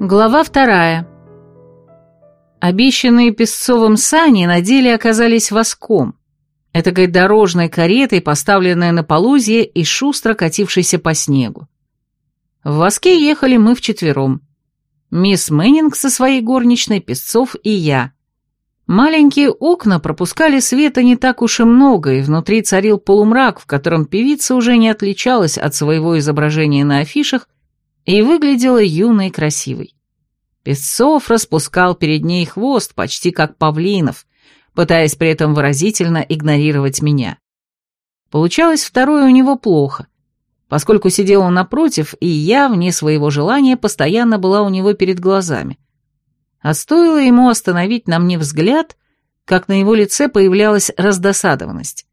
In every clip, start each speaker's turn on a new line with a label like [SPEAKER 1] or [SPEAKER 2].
[SPEAKER 1] Глава вторая. Обещанные Песцовым сани на деле оказались воском, этакой дорожной каретой, поставленной на полузье и шустро катившейся по снегу. В воске ехали мы вчетвером. Мисс Мэннинг со своей горничной, Песцов и я. Маленькие окна пропускали света не так уж и много, и внутри царил полумрак, в котором певица уже не отличалась от своего изображения на афишах и выглядела юной и красивой. Песцов распускал перед ней хвост, почти как павлинов, пытаясь при этом выразительно игнорировать меня. Получалось второе у него плохо, поскольку сидел он напротив, и я, вне своего желания, постоянно была у него перед глазами. А стоило ему остановить на мне взгляд, как на его лице появлялась раздосадованность.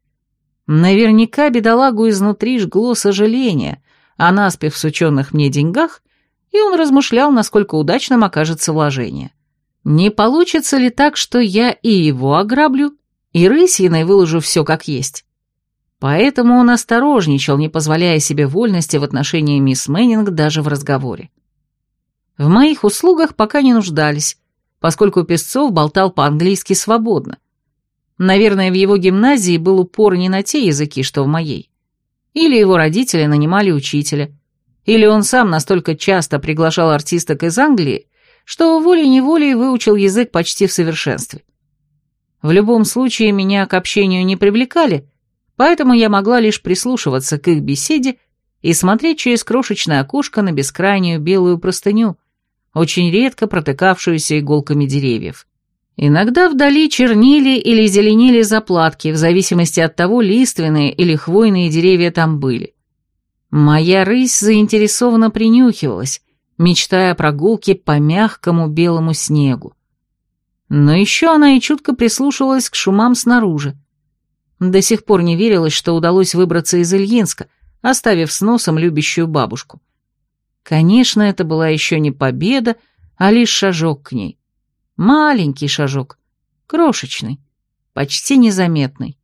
[SPEAKER 1] Наверняка бедолагу изнутри жгло сожаление, о наспех сученных мне деньгах, и он размышлял, насколько удачным окажется вложение. Не получится ли так, что я и его ограблю, и рысиной выложу все как есть? Поэтому он осторожничал, не позволяя себе вольности в отношении мисс Мэннинг даже в разговоре. В моих услугах пока не нуждались, поскольку Песцов болтал по-английски свободно. Наверное, в его гимназии был упор не на те языки, что в моей. Или его родители нанимали учителя. Или он сам настолько часто приглашал артисток из Англии, что волей-неволей выучил язык почти в совершенстве. В любом случае меня к общению не привлекали, поэтому я могла лишь прислушиваться к их беседе и смотреть через крошечное окошко на бескрайнюю белую простыню, очень редко протыкавшуюся иголками деревьев. Иногда вдали чернили или зеленели заплатки, в зависимости от того, лиственные или хвойные деревья там были. Моя рысь заинтересованно принюхивалась, мечтая о прогулке по мягкому белому снегу. Но еще она и чутко прислушивалась к шумам снаружи. До сих пор не верилось, что удалось выбраться из Ильинска, оставив с носом любящую бабушку. Конечно, это была еще не победа, а лишь шажок к ней. Маленький шажок, крошечный, почти незаметный.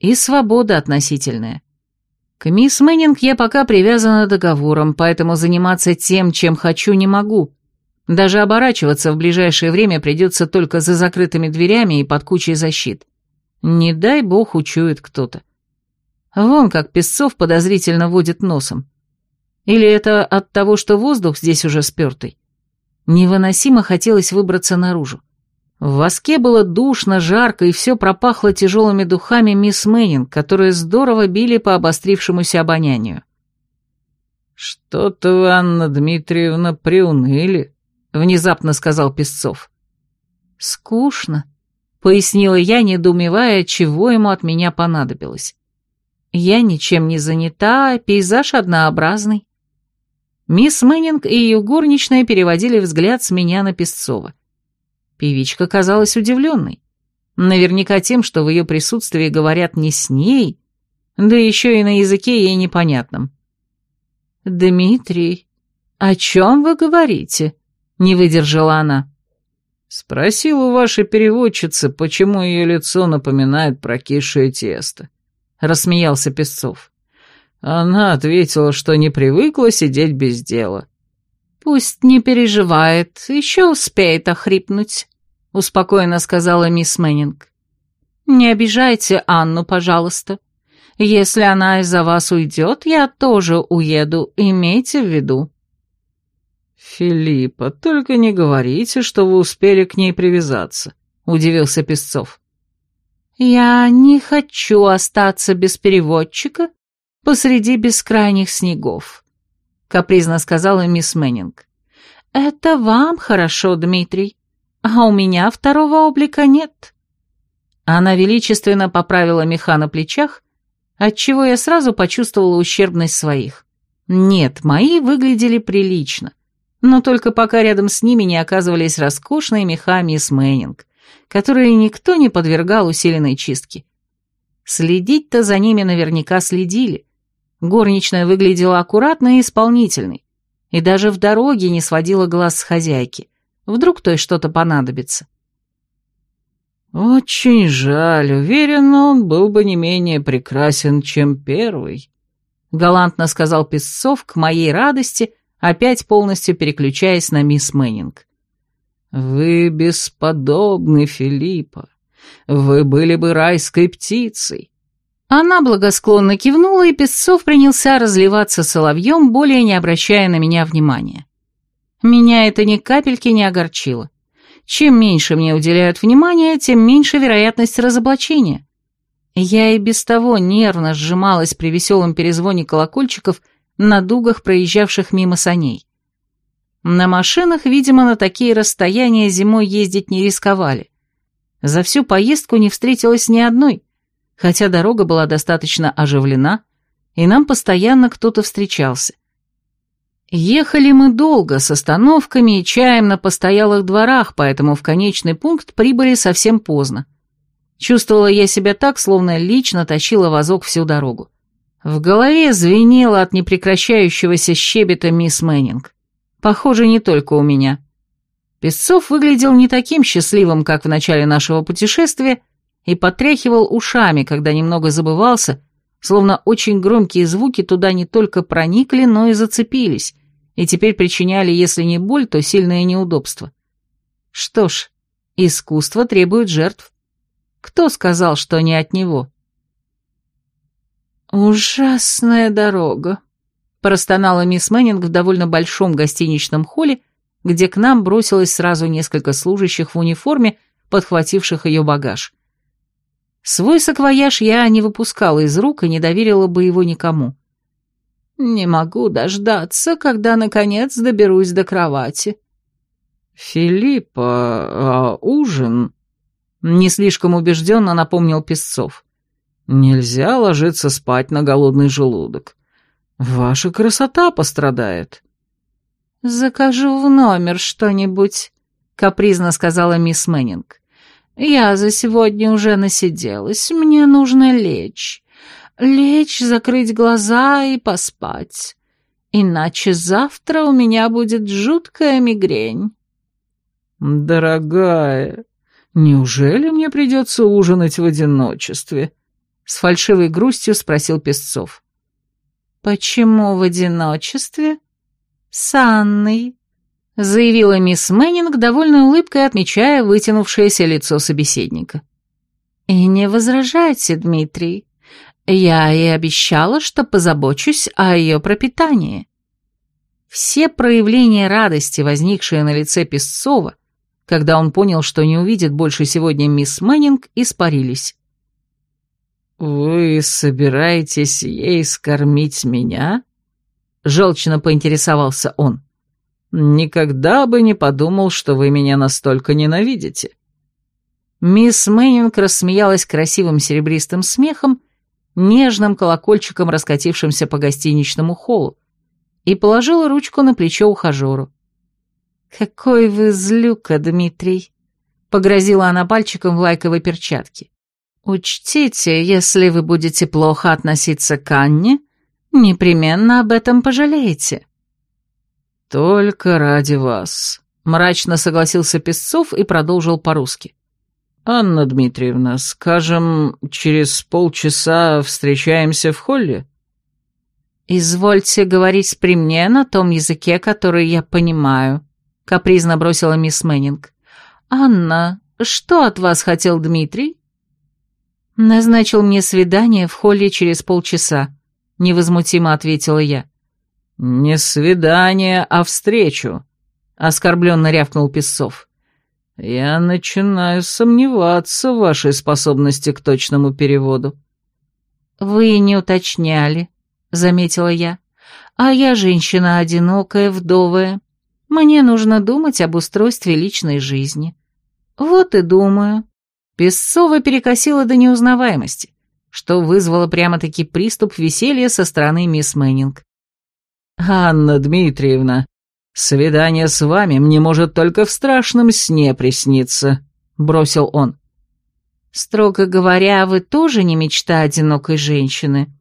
[SPEAKER 1] И свобода относительная. К мисс Мэннинг я пока привязана договором, поэтому заниматься тем, чем хочу, не могу. Даже оборачиваться в ближайшее время придется только за закрытыми дверями и под кучей защит. Не дай бог учует кто-то. Вон как Песцов подозрительно водит носом. Или это от того, что воздух здесь уже спертый? Невыносимо хотелось выбраться наружу. В возке было душно, жарко, и все пропахло тяжелыми духами мисс Мэннинг, которые здорово били по обострившемуся обонянию.
[SPEAKER 2] «Что-то вы, Анна Дмитриевна, приуныли», — внезапно сказал Песцов.
[SPEAKER 1] «Скучно», — пояснила я, недоумевая, чего ему от меня понадобилось. «Я ничем не занята, пейзаж однообразный». Мисс Мэннинг и ее горничная переводили взгляд с меня на Песцова. Певичка казалась удивленной. Наверняка тем, что в ее присутствии говорят не с ней, да еще и на языке ей непонятном. «Дмитрий, о чем вы говорите?» — не выдержала она.
[SPEAKER 2] «Спросил у вашей переводчицы, почему ее лицо напоминает прокисшее тесто», — рассмеялся Песцов. Она ответила, что не привыкла сидеть без дела.
[SPEAKER 1] «Пусть не переживает, еще успеет охрипнуть», — успокоенно сказала мисс Мэннинг. «Не обижайте Анну, пожалуйста. Если она из-за вас уйдет, я тоже уеду, имейте в виду».
[SPEAKER 2] «Филиппа, только не говорите, что вы успели к ней привязаться», — удивился Песцов.
[SPEAKER 1] «Я не хочу остаться без переводчика посреди бескрайних снегов», — капризно сказала мисс Мэннинг. «Это вам хорошо, Дмитрий, а у меня второго облика нет». Она величественно поправила меха на плечах, отчего я сразу почувствовала ущербность своих. Нет, мои выглядели прилично, но только пока рядом с ними не оказывались роскошные меха мисс Мэннинг, которые никто не подвергал усиленной чистке. Следить-то за ними наверняка следили, Горничная выглядела аккуратной и исполнительной, и даже в дороге не сводила глаз с хозяйки. Вдруг той что-то понадобится.
[SPEAKER 2] «Очень жаль, уверен, он был бы не менее прекрасен, чем первый», — галантно сказал Песцов к моей радости,
[SPEAKER 1] опять полностью переключаясь на мисс Мэннинг.
[SPEAKER 2] «Вы бесподобны, Филиппа. Вы были бы райской птицей».
[SPEAKER 1] Она благосклонно кивнула, и Песцов принялся разливаться соловьем, более не обращая на меня внимания. Меня это ни капельки не огорчило. Чем меньше мне уделяют внимания, тем меньше вероятность разоблачения. Я и без того нервно сжималась при веселом перезвоне колокольчиков на дугах, проезжавших мимо саней. На машинах, видимо, на такие расстояния зимой ездить не рисковали. За всю поездку не встретилось ни одной, хотя дорога была достаточно оживлена, и нам постоянно кто-то встречался. Ехали мы долго, с остановками и чаем на постоялых дворах, поэтому в конечный пункт прибыли совсем поздно. Чувствовала я себя так, словно лично тащила вазок всю дорогу. В голове звенело от непрекращающегося щебета мисс Мэннинг. Похоже, не только у меня. Песцов выглядел не таким счастливым, как в начале нашего путешествия, и потряхивал ушами, когда немного забывался, словно очень громкие звуки туда не только проникли, но и зацепились, и теперь причиняли, если не боль, то сильное неудобство. Что ж, искусство требует жертв. Кто сказал, что не от него? «Ужасная дорога», — простонала мисс Мэннинг в довольно большом гостиничном холле, где к нам бросилось сразу несколько служащих в униформе, подхвативших ее багаж. Свой саквояж я не выпускала из рук и не доверила бы его никому. «Не могу дождаться, когда, наконец, доберусь до кровати».
[SPEAKER 2] «Филиппа, а ужин?»
[SPEAKER 1] Не слишком убежденно напомнил Песцов.
[SPEAKER 2] «Нельзя ложиться спать на голодный желудок. Ваша красота пострадает».
[SPEAKER 1] «Закажу в номер что-нибудь», — капризно сказала мисс Мэннинг. «Я за сегодня уже насиделась, мне нужно лечь. Лечь, закрыть глаза и поспать. Иначе завтра у меня будет жуткая мигрень».
[SPEAKER 2] «Дорогая», «Неужели мне придется ужинать в одиночестве?» — с фальшивой грустью спросил Песцов.
[SPEAKER 1] «Почему в одиночестве?» «С Анной», — заявила мисс Мэннинг, довольной улыбкой отмечая вытянувшееся лицо собеседника. «И не возражайте, Дмитрий. Я ей обещала, что позабочусь о ее пропитании». Все проявления радости, возникшие на лице Песцова, — когда он понял, что не увидит больше сегодня мисс Мэннинг, испарились.
[SPEAKER 2] «Вы собираетесь ей скормить меня?» — желчно поинтересовался он. «Никогда бы не подумал, что вы меня настолько ненавидите».
[SPEAKER 1] Мисс Мэннинг рассмеялась красивым серебристым смехом, нежным колокольчиком, раскатившимся по гостиничному холлу, и положила ручку на плечо ухажеру. «Какой вы злюка, Дмитрий!» — погрозила она пальчиком в лайковой перчатке. «Учтите, если вы будете плохо относиться к Анне, непременно об этом пожалеете».
[SPEAKER 2] «Только ради вас», — мрачно согласился Песцов и продолжил по-русски. «Анна Дмитриевна, скажем, через полчаса встречаемся в холле?»
[SPEAKER 1] «Извольте говорить при мне на том языке, который я понимаю», капризно бросила мисс Мэннинг. «Анна, что от вас хотел Дмитрий?» «Назначил мне свидание в холле через полчаса», — невозмутимо ответила я.
[SPEAKER 2] «Не свидание, а встречу», — оскорбленно рявкнул Песцов. «Я начинаю сомневаться в вашей способности к точному переводу».
[SPEAKER 1] «Вы не уточняли», — заметила я. «А я женщина одинокая, вдовая. Мне нужно думать об устройстве личной жизни. Вот и думаю. Песцова перекосила до неузнаваемости, что вызвало прямо-таки приступ веселья со стороны мисс Мэннинг.
[SPEAKER 2] «Анна Дмитриевна, свидание с вами мне может только в страшном сне присниться», — бросил он.
[SPEAKER 1] «Строго говоря, вы тоже не мечта одинокой женщины.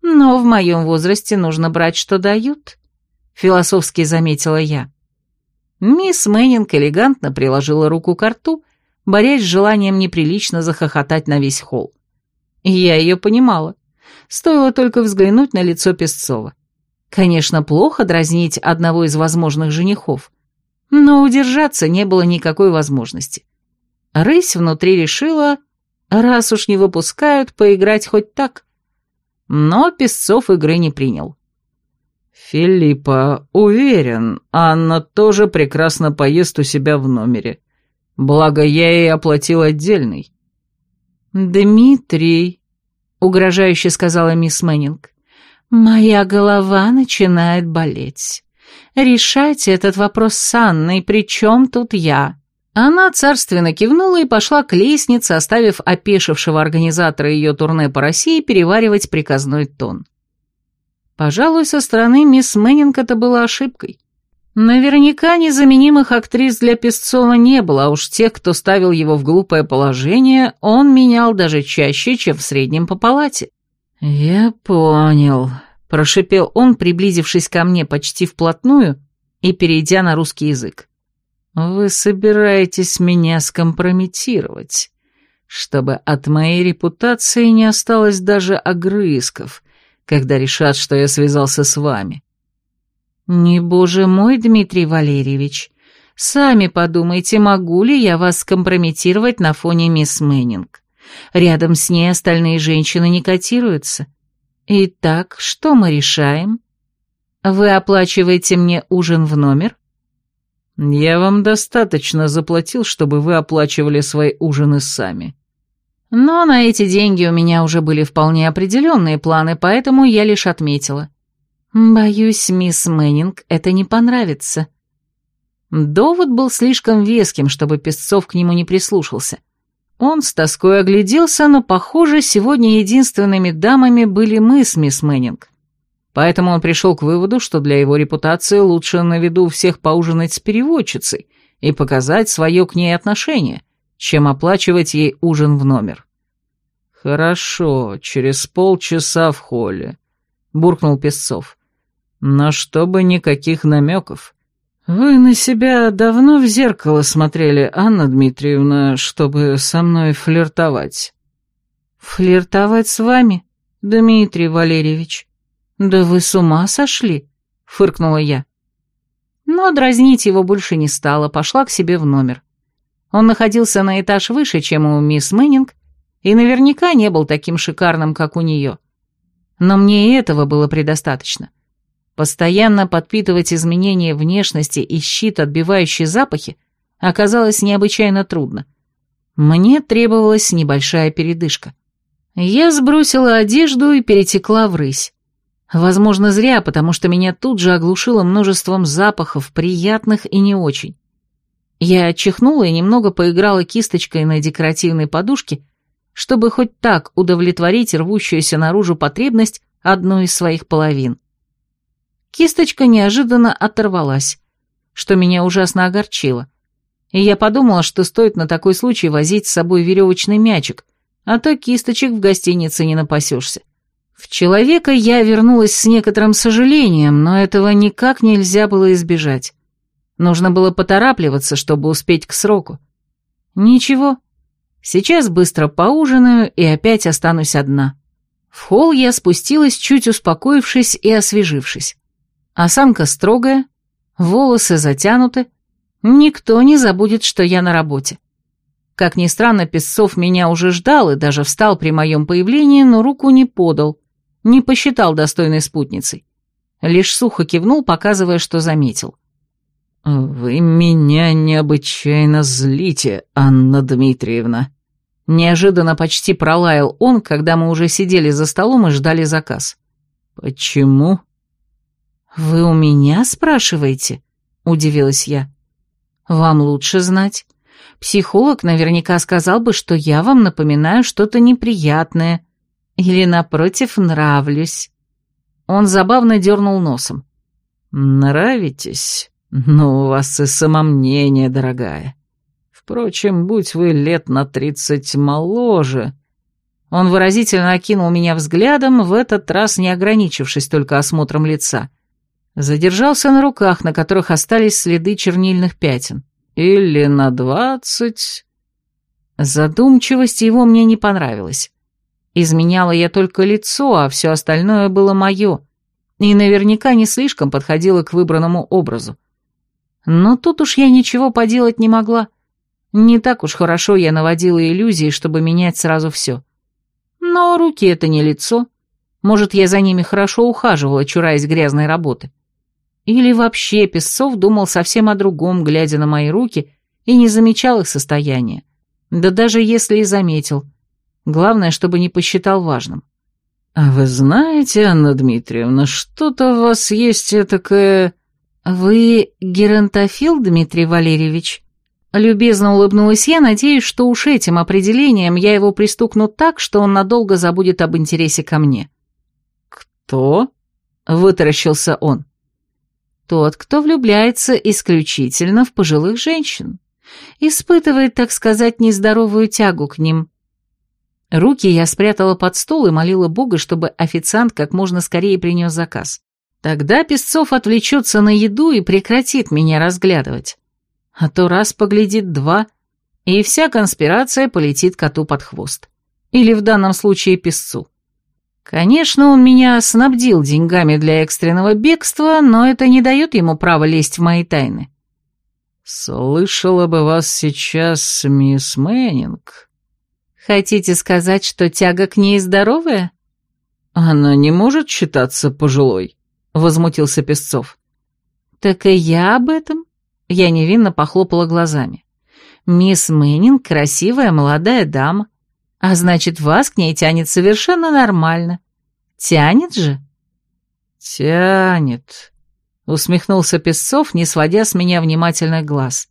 [SPEAKER 1] Но в моем возрасте нужно брать, что дают», — философски заметила я. Мисс Мэннинг элегантно приложила руку к рту, борясь с желанием неприлично захохотать на весь холл. Я ее понимала. Стоило только взглянуть на лицо Песцова. Конечно, плохо дразнить одного из возможных женихов, но удержаться не было никакой возможности. Рысь внутри решила, раз уж не выпускают, поиграть хоть так. Но Песцов игры не принял.
[SPEAKER 2] «Филиппа, уверен, Анна тоже прекрасно поест у себя в номере. Благо, я ей оплатил отдельный».
[SPEAKER 1] «Дмитрий», — угрожающе сказала мисс Мэннинг, — «моя голова начинает болеть. Решайте этот вопрос с Анной, при чем тут я?» Она царственно кивнула и пошла к лестнице, оставив опешившего организатора ее турне по России переваривать приказной тон. Пожалуй, со стороны мисс Мэннинг это было ошибкой. Наверняка незаменимых актрис для Песцова не было, а уж тех, кто ставил его в глупое положение, он менял даже чаще, чем в среднем по палате. «Я понял», — прошипел он, приблизившись ко мне почти вплотную и перейдя на русский язык. «Вы собираетесь меня скомпрометировать, чтобы от моей репутации не осталось даже огрызков, когда решат, что я связался с вами». «Не боже мой, Дмитрий Валерьевич, сами подумайте, могу ли я вас скомпрометировать на фоне мисс Мэннинг. Рядом с ней остальные женщины не котируются. Итак, что мы решаем? Вы оплачиваете мне ужин в номер?»
[SPEAKER 2] «Я вам достаточно заплатил, чтобы вы оплачивали свои ужины сами».
[SPEAKER 1] Но на эти деньги у меня уже были вполне определенные планы, поэтому я лишь отметила. Боюсь, мисс Мэннинг это не понравится. Довод был слишком веским, чтобы Песцов к нему не прислушался. Он с тоской огляделся, но, похоже, сегодня единственными дамами были мы с мисс Мэннинг. Поэтому он пришел к выводу, что для его репутации лучше на виду всех поужинать с переводчицей и показать свое к ней отношение, чем оплачивать ей ужин в номер.
[SPEAKER 2] «Хорошо, через полчаса в холле», — буркнул Песцов. «Но чтобы никаких намеков. Вы на себя давно в зеркало смотрели, Анна Дмитриевна, чтобы со мной флиртовать?»
[SPEAKER 1] «Флиртовать с вами, Дмитрий Валерьевич? Да вы с ума сошли?» — фыркнула я. Но дразнить его больше не стала, пошла к себе в номер. Он находился на этаж выше, чем у мисс Мэннинг, и наверняка не был таким шикарным, как у нее. Но мне и этого было предостаточно. Постоянно подпитывать изменения внешности и щит, отбивающий запахи, оказалось необычайно трудно. Мне требовалась небольшая передышка. Я сбросила одежду и перетекла в рысь. Возможно, зря, потому что меня тут же оглушило множеством запахов, приятных и не очень. Я чихнула и немного поиграла кисточкой на декоративной подушке, чтобы хоть так удовлетворить рвущуюся наружу потребность одной из своих половин. Кисточка неожиданно оторвалась, что меня ужасно огорчило, и я подумала, что стоит на такой случай возить с собой веревочный мячик, а то кисточек в гостинице не напасешься. В человека я вернулась с некоторым сожалением, но этого никак нельзя было избежать. Нужно было поторапливаться, чтобы успеть к сроку. Ничего, сейчас быстро поужинаю и опять останусь одна. В холл я спустилась, чуть успокоившись и освежившись. Осанка строгая, волосы затянуты, никто не забудет, что я на работе. Как ни странно, Песцов меня уже ждал и даже встал при моем появлении, но руку не подал, не посчитал достойной спутницей. Лишь сухо кивнул, показывая, что заметил.
[SPEAKER 2] «Вы меня необычайно злите, Анна Дмитриевна»,
[SPEAKER 1] Неожиданно почти пролаял он, когда мы уже сидели за столом и ждали заказ.
[SPEAKER 2] «Почему?»
[SPEAKER 1] «Вы у меня спрашиваете?» — удивилась я. «Вам лучше знать. Психолог наверняка сказал бы, что я вам напоминаю что-то неприятное или, напротив, нравлюсь». Он забавно дернул носом.
[SPEAKER 2] «Нравитесь? Ну, у вас и самомнение, дорогая. Впрочем, будь вы лет на тридцать моложе...»
[SPEAKER 1] Он выразительно окинул меня взглядом, в этот раз не ограничившись только осмотром лица. Задержался на руках, на которых остались следы чернильных пятен.
[SPEAKER 2] «Или на двадцать...»
[SPEAKER 1] Задумчивость его мне не понравилась. Изменяла я только лицо, а все остальное было мое. и наверняка не слишком подходила к выбранному образу. Но тут уж я ничего поделать не могла. Не так уж хорошо я наводила иллюзии, чтобы менять сразу все. Но руки — это не лицо. Может, я за ними хорошо ухаживала, чураясь грязной работы. Или вообще Песцов думал совсем о другом, глядя на мои руки, и не замечал их состояния. Да даже если и заметил. Главное, чтобы не посчитал важным.
[SPEAKER 2] «А вы знаете, Анна Дмитриевна, что-то у вас есть такое...»
[SPEAKER 1] «Вы геронтофил, Дмитрий Валерьевич?» Любезно улыбнулась я, надеясь, что уж этим определением я его пристукну так, что он надолго забудет об интересе ко мне.
[SPEAKER 2] «Кто?» — вытаращился он.
[SPEAKER 1] «Тот, кто влюбляется исключительно в пожилых женщин. Испытывает, так сказать, нездоровую тягу к ним». Руки я спрятала под стол и молила Бога, чтобы официант как можно скорее принес заказ. Тогда Песцов отвлечется на еду и прекратит меня разглядывать. А то раз поглядит два, и вся конспирация полетит коту под хвост. Или в данном случае песцу. Конечно, он меня снабдил деньгами для экстренного бегства, но это не дает ему права лезть в мои тайны.
[SPEAKER 2] «Слышала бы вас сейчас, мисс Мэннинг»,
[SPEAKER 1] Хотите сказать, что тяга к ней здоровая?
[SPEAKER 2] Она не может считаться пожилой, возмутился Песцов.
[SPEAKER 1] Так и я об этом. Я невинно похлопала глазами. Мисс Мэннинг красивая молодая дама, а значит, вас к ней тянет совершенно нормально. Тянет же?
[SPEAKER 2] Тянет, усмехнулся Песцов, не сводя с меня внимательных глаз.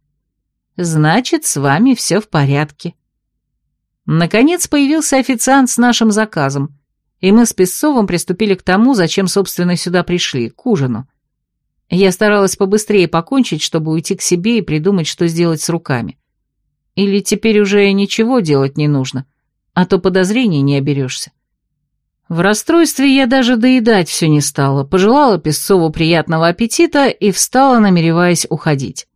[SPEAKER 1] Значит, с вами все в порядке. Наконец появился официант с нашим заказом, и мы с Песцовым приступили к тому, зачем, собственно, сюда пришли, к ужину. Я старалась побыстрее покончить, чтобы уйти к себе и придумать, что сделать с руками. Или теперь уже ничего делать не нужно, а то подозрений не оберешься. В расстройстве я даже доедать все не стала, пожелала Песцову приятного аппетита и встала, намереваясь уходить.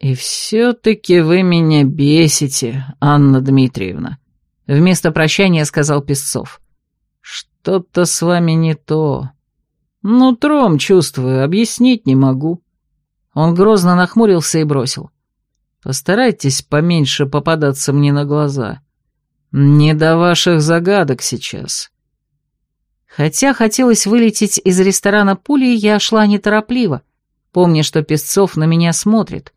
[SPEAKER 2] «И все-таки вы меня бесите, Анна Дмитриевна», — вместо прощания сказал Песцов. «Что-то с вами не то. Нутром чувствую, объяснить не могу». Он грозно нахмурился и бросил. «Постарайтесь поменьше попадаться мне на глаза. Не до ваших загадок сейчас».
[SPEAKER 1] Хотя хотелось вылететь из ресторана пулей, я шла неторопливо, помня, что Песцов на меня смотрит,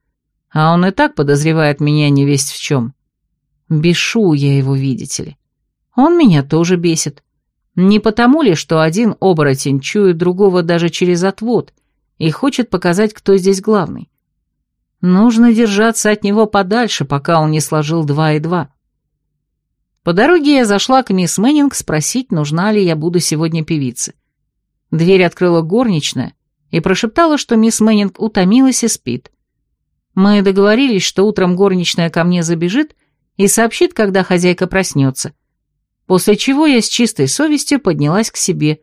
[SPEAKER 1] а он и так подозревает меня не весть в чем. Бешу я его, видите ли. Он меня тоже бесит. Не потому ли, что один оборотень чует другого даже через отвод и хочет показать, кто здесь главный? Нужно держаться от него подальше, пока он не сложил два и два. По дороге я зашла к мисс Мэннинг спросить, нужна ли я буду сегодня певице. Дверь открыла горничная и прошептала, что мисс Мэннинг утомилась и спит. Мы договорились, что утром горничная ко мне забежит и сообщит, когда хозяйка проснется. После чего я с чистой совестью поднялась к себе.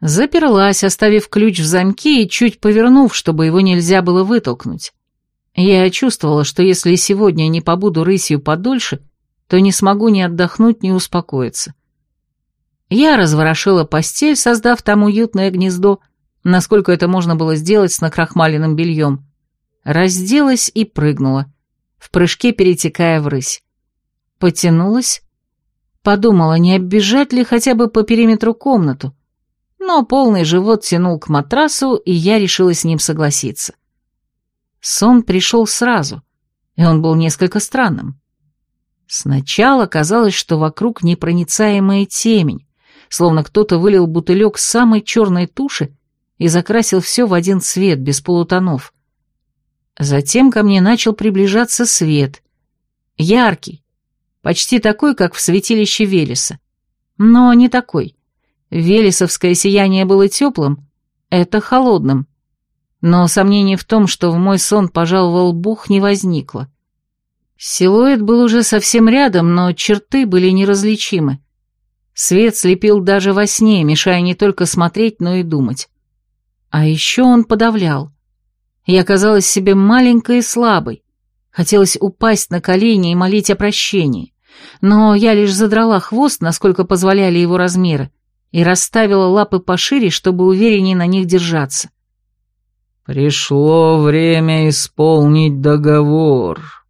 [SPEAKER 1] Заперлась, оставив ключ в замке и чуть повернув, чтобы его нельзя было вытолкнуть. Я чувствовала, что если сегодня не побуду рысью подольше, то не смогу ни отдохнуть, ни успокоиться. Я разворошила постель, создав там уютное гнездо, насколько это можно было сделать с накрахмаленным бельем, разделась и прыгнула, в прыжке перетекая в рысь. Потянулась, подумала, не оббежать ли хотя бы по периметру комнату, но полный живот тянул к матрасу, и я решила с ним согласиться. Сон пришел сразу, и он был несколько странным. Сначала казалось, что вокруг непроницаемая темень, словно кто-то вылил бутылек самой черной туши и закрасил все в один цвет, без полутонов. Затем ко мне начал приближаться свет. Яркий. Почти такой, как в святилище Велеса. Но не такой. Велесовское сияние было теплым, это холодным. Но сомнений в том, что в мой сон пожаловал Бух, не возникло. Силуэт был уже совсем рядом, но черты были неразличимы. Свет слепил даже во сне, мешая не только смотреть, но и думать. А еще он подавлял. Я казалась себе маленькой и слабой. Хотелось упасть на колени и молить о прощении. Но я лишь задрала хвост, насколько позволяли его размеры, и расставила лапы пошире, чтобы увереннее на них держаться.
[SPEAKER 2] «Пришло время исполнить договор»,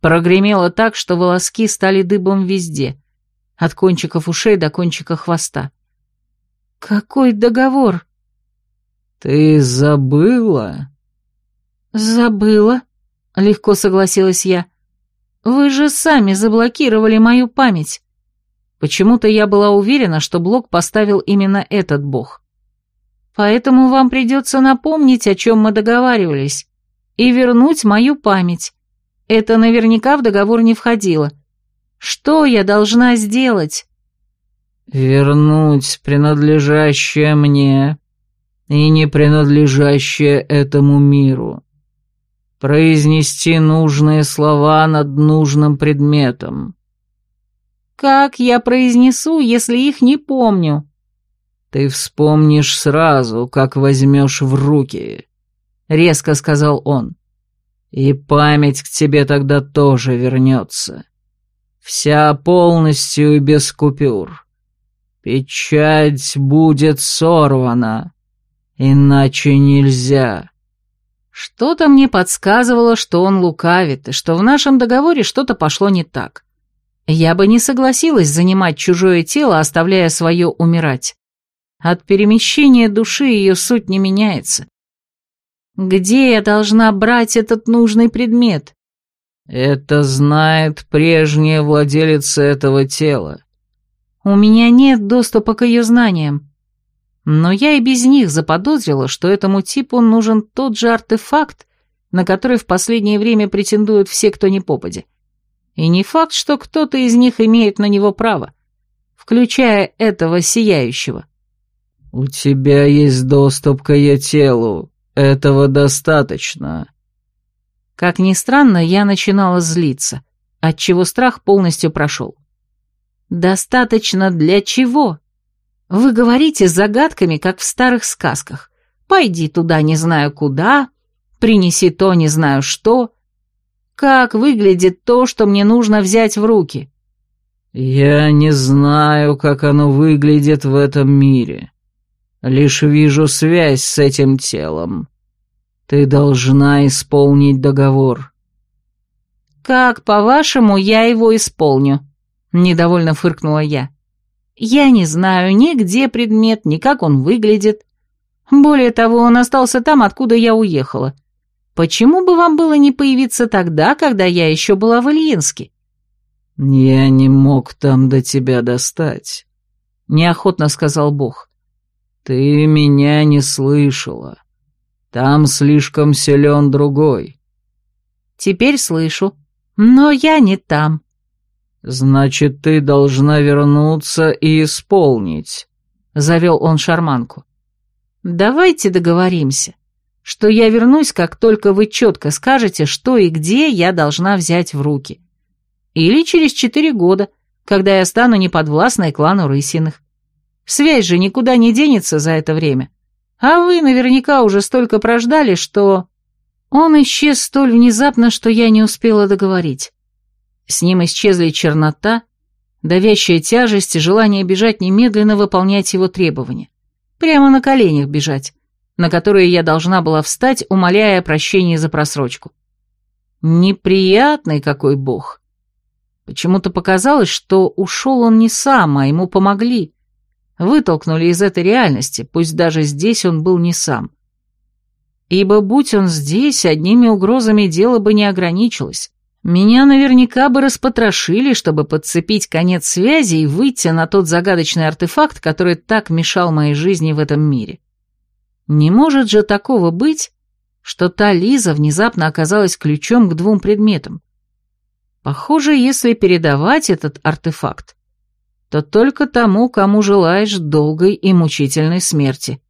[SPEAKER 1] Прогремело так, что волоски стали дыбом везде, от кончиков ушей до кончика хвоста. «Какой договор?»
[SPEAKER 2] «Ты забыла?»
[SPEAKER 1] «Забыла», — легко согласилась я. «Вы же сами заблокировали мою память». Почему-то я была уверена, что блок поставил именно этот бог. Поэтому вам придется напомнить, о чем мы договаривались, и вернуть мою память. Это наверняка в договор не входило. Что я должна сделать?
[SPEAKER 2] Вернуть принадлежащее мне и не принадлежащее этому миру. Произнести нужные слова над нужным предметом.
[SPEAKER 1] Как я произнесу, если их не помню?
[SPEAKER 2] Ты вспомнишь сразу, как возьмешь в руки, — резко сказал он. И память к тебе тогда тоже вернется. Вся полностью и без купюр. Печать будет сорвана, иначе нельзя.
[SPEAKER 1] Что-то мне подсказывало, что он лукавит, и что в нашем договоре что-то пошло не так. Я бы не согласилась занимать чужое тело, оставляя свое умирать. От перемещения души ее суть не меняется. Где я должна брать этот нужный предмет?
[SPEAKER 2] Это знает прежняя владелица этого тела.
[SPEAKER 1] У меня нет доступа к ее знаниям. Но я и без них заподозрила, что этому типу нужен тот же артефакт, на который в последнее время претендуют все, кто не попадя. И не факт, что кто-то из них имеет на него право, включая этого сияющего.
[SPEAKER 2] «У тебя есть доступ к ее телу», «Этого достаточно».
[SPEAKER 1] Как ни странно, я начинала злиться, отчего страх полностью прошел. «Достаточно для чего?» Вы говорите загадками, как в старых сказках. «Пойди туда не знаю куда», «Принеси то не знаю что». Как выглядит то, что мне нужно взять в руки?
[SPEAKER 2] Я не знаю, как оно выглядит в этом мире. Лишь вижу связь с этим телом. Ты должна исполнить договор».
[SPEAKER 1] «Как, по-вашему, я его исполню?» — недовольно фыркнула я. «Я не знаю ни где предмет, ни как он выглядит. Более того, он остался там, откуда я уехала. Почему бы вам было не появиться тогда, когда я еще была в Ильинске?»
[SPEAKER 2] «Я не мог там до тебя достать», — неохотно сказал Бог. «Ты меня не слышала. Там слишком силен другой».
[SPEAKER 1] «Теперь слышу, но я не там».
[SPEAKER 2] «Значит, ты должна вернуться и исполнить», — завел он шарманку.
[SPEAKER 1] «Давайте договоримся, что я вернусь, как только вы четко скажете, что и где я должна взять в руки. Или через четыре года, когда я стану неподвластной клану Рысиных. Связь же никуда не денется за это время. А вы наверняка уже столько прождали, что...» Он исчез столь внезапно, что я не успела договорить. С ним исчезли чернота, давящая тяжесть и желание бежать немедленно выполнять его требования. Прямо на коленях бежать, на которые я должна была встать, умоляя о прощении за просрочку. Неприятный какой бог. Почему-то показалось, что ушел он не сам, а ему помогли вытолкнули из этой реальности, пусть даже здесь он был не сам. Ибо будь он здесь, одними угрозами дело бы не ограничилось. Меня наверняка бы распотрошили, чтобы подцепить конец связи и выйти на тот загадочный артефакт, который так мешал моей жизни в этом мире. Не может же такого быть, что та Лиза внезапно оказалась ключом к двум предметам. Похоже, если передавать этот артефакт, то только тому, кому желаешь долгой и мучительной смерти.